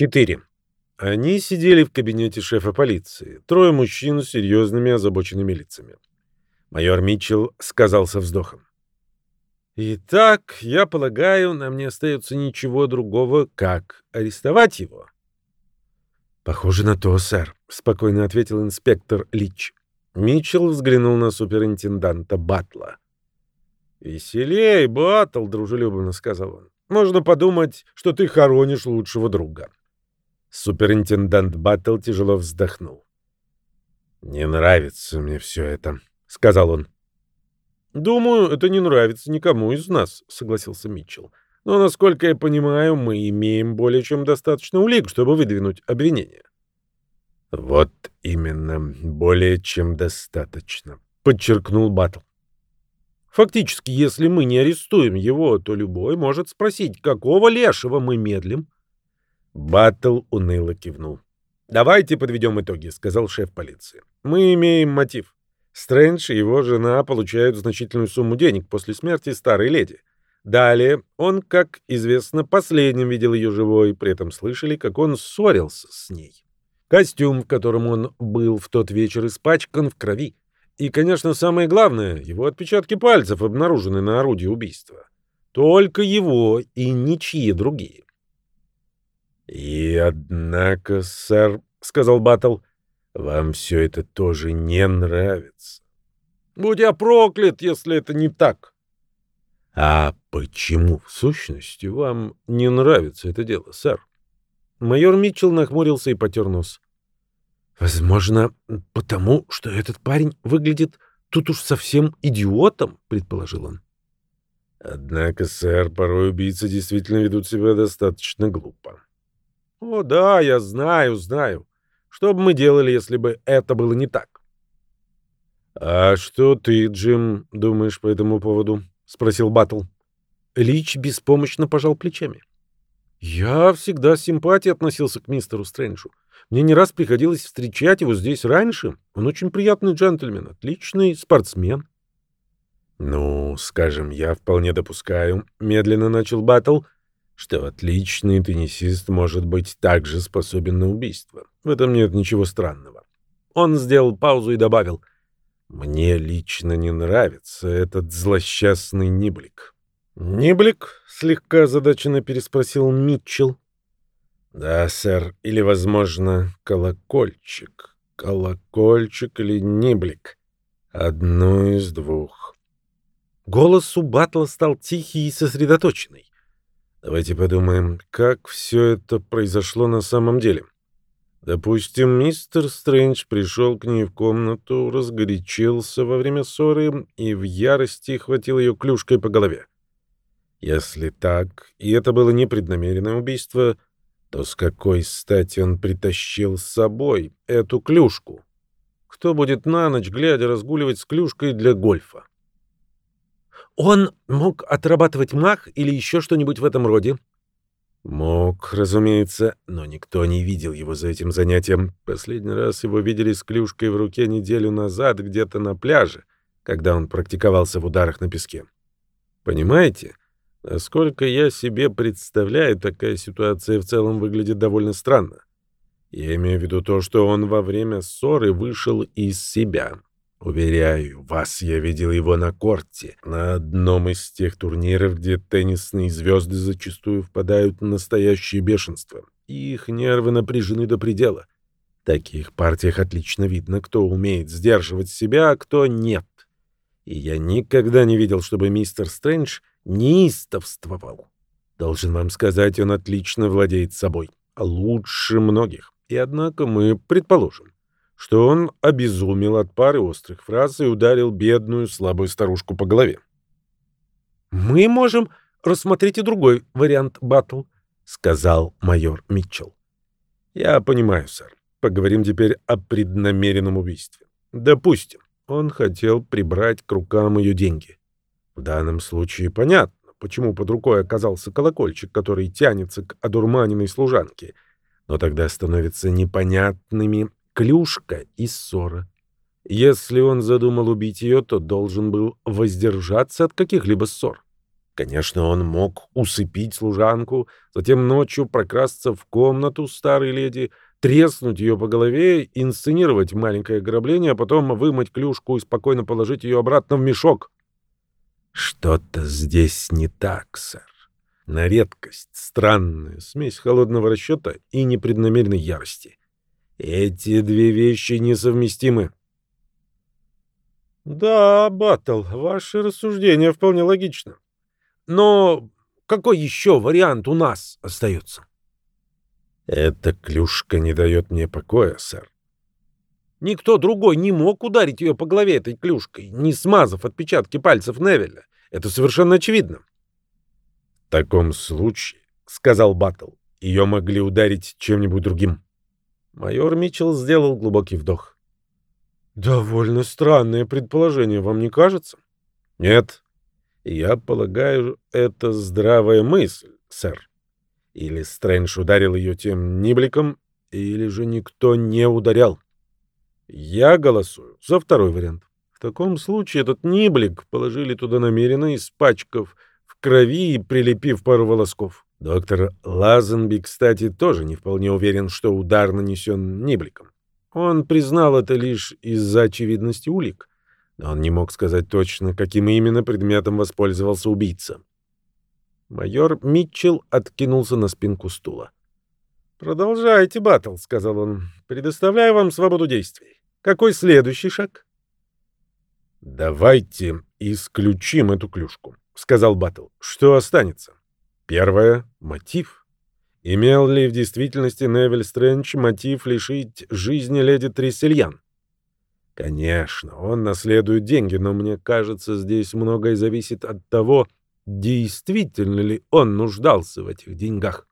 4. Они сидели в кабинете шефа полиции. Трое мужчин с серьезными озабоченными лицами. Майор Митчелл сказал со вздохом. «Итак, я полагаю, нам не остается ничего другого, как арестовать его». «Похоже на то, сэр», — спокойно ответил инспектор Лич. Митчелл взглянул на суперинтенданта Батла. «Веселей, Батл», — дружелюбно сказал он. «Можно подумать, что ты хоронишь лучшего друга». Суперинтендант Баттл тяжело вздохнул. «Не нравится мне все это», — сказал он. «Думаю, это не нравится никому из нас», — согласился Митчелл. «Но, насколько я понимаю, мы имеем более чем достаточно улик, чтобы выдвинуть обвинение». «Вот именно, более чем достаточно», — подчеркнул Баттл. «Фактически, если мы не арестуем его, то любой может спросить, какого лешего мы медлим?» Баттл уныло кивнул. «Давайте подведем итоги», — сказал шеф полиции. «Мы имеем мотив. Стрэндж и его жена получают значительную сумму денег после смерти старой леди. Далее он, как известно, последним видел ее живой, при этом слышали, как он ссорился с ней. Костюм, в котором он был в тот вечер, испачкан в крови. И, конечно, самое главное, его отпечатки пальцев обнаружены на орудии убийства. Только его и ничьи другие. «И однако, сэр, — сказал Баттл, — вам все это тоже не нравится. Будь я проклят, если это не так. А почему, в сущности, вам не нравится это дело, сэр? Майор Митчелл нахмурился и потер нос. Возможно, потому, что этот парень выглядит тут уж совсем идиотом, предположил он. Однако, сэр, порой убийцы действительно ведут себя достаточно глупо. О, да, я знаю, знаю. Что бы мы делали, если бы это было не так? А что ты, Джим, думаешь по этому поводу? спросил Батл. Лич беспомощно пожал плечами. Я всегда с симпатией относился к мистеру Стрэнджу. Мне не раз приходилось встречать его здесь раньше. Он очень приятный джентльмен, отличный спортсмен. Ну, скажем, я вполне допускаю, медленно начал Батл, что отличный теннисист может быть также способен на убийство. В этом нет ничего странного. Он сделал паузу и добавил, «Мне лично не нравится этот злосчастный Ниблик». «Ниблик?» — слегка озадаченно переспросил Митчелл. «Да, сэр, или, возможно, колокольчик. Колокольчик или Ниблик. Одно из двух». Голос у Батла стал тихий и сосредоточенный. Давайте подумаем, как все это произошло на самом деле. Допустим, мистер Стрэндж пришел к ней в комнату, разгорячился во время ссоры и в ярости хватил ее клюшкой по голове. Если так, и это было непреднамеренное убийство, то с какой стати он притащил с собой эту клюшку? Кто будет на ночь, глядя, разгуливать с клюшкой для гольфа? Он мог отрабатывать мах или еще что-нибудь в этом роде? Мог, разумеется, но никто не видел его за этим занятием. Последний раз его видели с клюшкой в руке неделю назад где-то на пляже, когда он практиковался в ударах на песке. Понимаете, насколько я себе представляю, такая ситуация в целом выглядит довольно странно. Я имею в виду то, что он во время ссоры вышел из себя. Уверяю вас, я видел его на корте, на одном из тех турниров, где теннисные звезды зачастую впадают в настоящее бешенство. Их нервы напряжены до предела. В таких партиях отлично видно, кто умеет сдерживать себя, а кто нет. И я никогда не видел, чтобы мистер Стрэндж неистовствовал. Должен вам сказать, он отлично владеет собой. Лучше многих. И однако мы предположим, что он обезумел от пары острых фраз и ударил бедную слабую старушку по голове. «Мы можем рассмотреть и другой вариант, Баттл», — сказал майор Митчелл. «Я понимаю, сэр. Поговорим теперь о преднамеренном убийстве. Допустим, он хотел прибрать к рукам ее деньги. В данном случае понятно, почему под рукой оказался колокольчик, который тянется к одурманенной служанке. Но тогда становится непонятными клюшка и ссора. Если он задумал убить ее, то должен был воздержаться от каких-либо ссор. Конечно, он мог усыпить служанку, затем ночью прокрасться в комнату старой леди, треснуть ее по голове, инсценировать маленькое ограбление, а потом вымыть клюшку и спокойно положить ее обратно в мешок. Что-то здесь не так, сэр. На редкость странная смесь холодного расчета и непреднамеренной ярости. Эти две вещи несовместимы. Да, Баттл, ваше рассуждение вполне логично. Но какой еще вариант у нас остается? Эта клюшка не дает мне покоя, сэр. Никто другой не мог ударить ее по голове этой клюшкой, не смазав отпечатки пальцев Невеля. Это совершенно очевидно. В таком случае, — сказал Баттл, — ее могли ударить чем-нибудь другим. Майор Митчелл сделал глубокий вдох. Довольно странное предположение, вам не кажется? Нет, я полагаю, это здравая мысль, сэр. Или Стрэндж ударил ее тем нибликом, или же никто не ударял. Я голосую за второй вариант. В таком случае этот ниблик положили туда намеренно, испачкав в крови и прилепив пару волосков. Доктор Лазенби, кстати, тоже не вполне уверен, что удар нанесен нибликом. Он признал это лишь из-за очевидности улик но он не мог сказать точно, каким именно предметом воспользовался убийца. Майор Митчелл откинулся на спинку стула. «Продолжайте, Баттл», — сказал он. «Предоставляю вам свободу действий. Какой следующий шаг?» «Давайте исключим эту клюшку», — сказал Баттл. «Что останется?» «Первое — мотив. Имел ли в действительности Невиль Стрэндж мотив лишить жизни леди Трессельян? Конечно, он наследует деньги, но мне кажется, здесь многое зависит от того, действительно ли он нуждался в этих деньгах.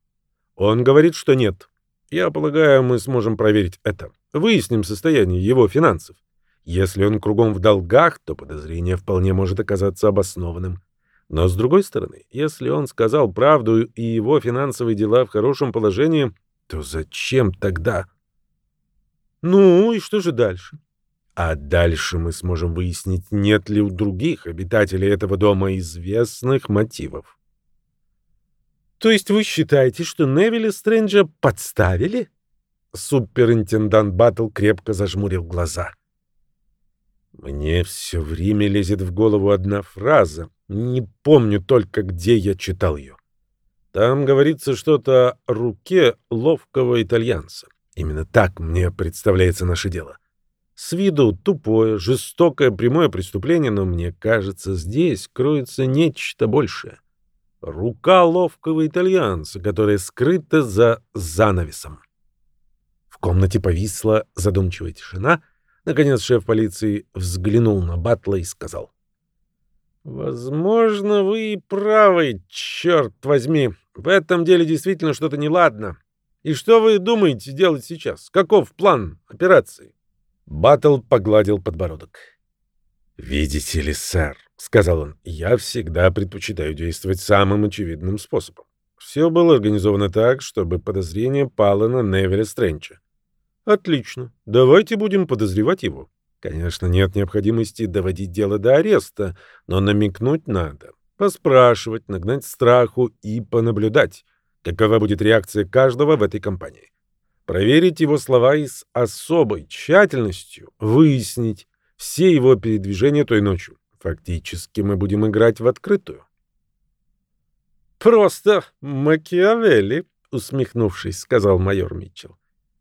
Он говорит, что нет. Я полагаю, мы сможем проверить это. Выясним состояние его финансов. Если он кругом в долгах, то подозрение вполне может оказаться обоснованным. Но с другой стороны, если он сказал правду и его финансовые дела в хорошем положении, то зачем тогда? Ну и что же дальше? А дальше мы сможем выяснить, нет ли у других обитателей этого дома известных мотивов. То есть вы считаете, что Невилля Стрэнджа подставили? Суперинтендант Баттл крепко зажмурил глаза. Мне все время лезет в голову одна фраза. Не помню только, где я читал ее. Там говорится что-то о руке ловкого итальянца. Именно так мне представляется наше дело. — с виду тупое, жестокое, прямое преступление, но мне кажется, здесь кроется нечто большее. Рука ловкого итальянца, которая скрыта за занавесом. В комнате повисла задумчивая тишина. Наконец шеф полиции взглянул на Батла и сказал. «Возможно, вы и правы, черт возьми. В этом деле действительно что-то неладно. И что вы думаете делать сейчас? Каков план операции?» Баттл погладил подбородок. «Видите ли, сэр», — сказал он, — «я всегда предпочитаю действовать самым очевидным способом. Все было организовано так, чтобы подозрение пало на Невеля Стрэнча. Отлично. Давайте будем подозревать его. Конечно, нет необходимости доводить дело до ареста, но намекнуть надо, поспрашивать, нагнать страху и понаблюдать, какова будет реакция каждого в этой компании проверить его слова и с особой тщательностью выяснить все его передвижения той ночью. Фактически мы будем играть в открытую. «Просто Макиавелли», — усмехнувшись, сказал майор Митчелл.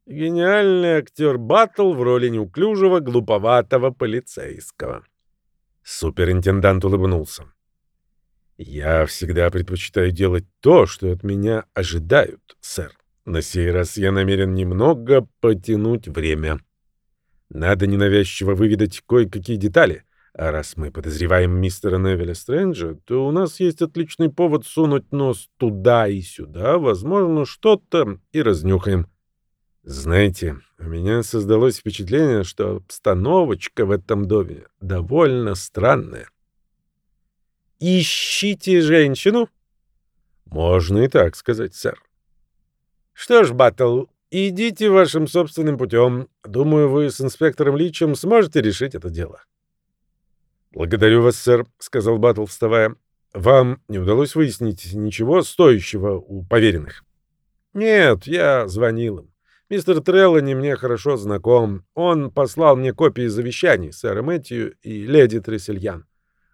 «Гениальный актер Баттл в роли неуклюжего, глуповатого полицейского». Суперинтендант улыбнулся. «Я всегда предпочитаю делать то, что от меня ожидают, сэр. На сей раз я намерен немного потянуть время. Надо ненавязчиво выведать кое-какие детали. А раз мы подозреваем мистера Невилля Стрэнджа, то у нас есть отличный повод сунуть нос туда и сюда, возможно, что-то и разнюхаем. Знаете, у меня создалось впечатление, что обстановочка в этом доме довольно странная. «Ищите женщину?» «Можно и так сказать, сэр. Что ж, Баттл, идите вашим собственным путем. Думаю, вы с инспектором Личем сможете решить это дело. Благодарю вас, сэр, сказал Баттл, вставая. Вам не удалось выяснить ничего стоящего у поверенных? Нет, я звонил им. Мистер Треллани мне хорошо знаком. Он послал мне копии завещаний сэра Мэтью и леди Трессельян.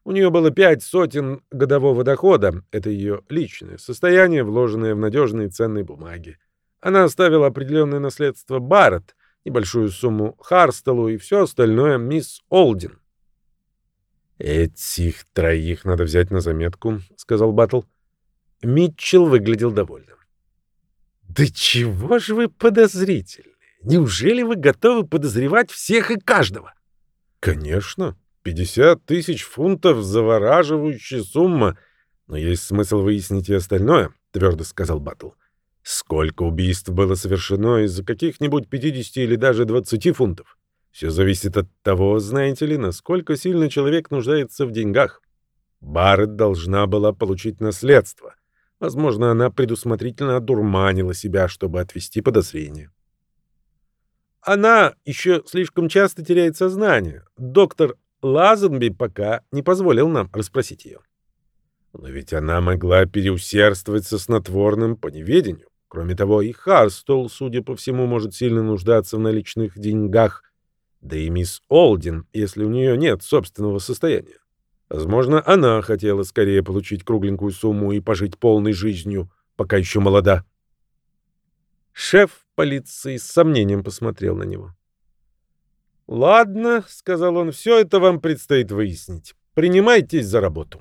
У нее было пять сотен годового дохода. Это ее личное состояние, вложенное в надежные ценные бумаги. Она оставила определенное наследство Барретт, небольшую сумму Харстелу и все остальное мисс Олдин. «Этих троих надо взять на заметку», — сказал Баттл. Митчелл выглядел довольным. «Да чего же вы подозрительны? Неужели вы готовы подозревать всех и каждого?» «Конечно. Пятьдесят тысяч фунтов — завораживающая сумма. Но есть смысл выяснить и остальное», — твердо сказал Баттл. «Сколько убийств было совершено из-за каких-нибудь пятидесяти или даже двадцати фунтов?» Все зависит от того, знаете ли, насколько сильно человек нуждается в деньгах. Барретт должна была получить наследство. Возможно, она предусмотрительно одурманила себя, чтобы отвести подозрение. Она еще слишком часто теряет сознание. Доктор Лазенби пока не позволил нам расспросить ее. Но ведь она могла переусердствовать со снотворным по неведению. Кроме того, и Харстол, судя по всему, может сильно нуждаться в наличных деньгах, да и мисс Олдин, если у нее нет собственного состояния. Возможно, она хотела скорее получить кругленькую сумму и пожить полной жизнью, пока еще молода. Шеф полиции с сомнением посмотрел на него. «Ладно», — сказал он, — «все это вам предстоит выяснить. Принимайтесь за работу».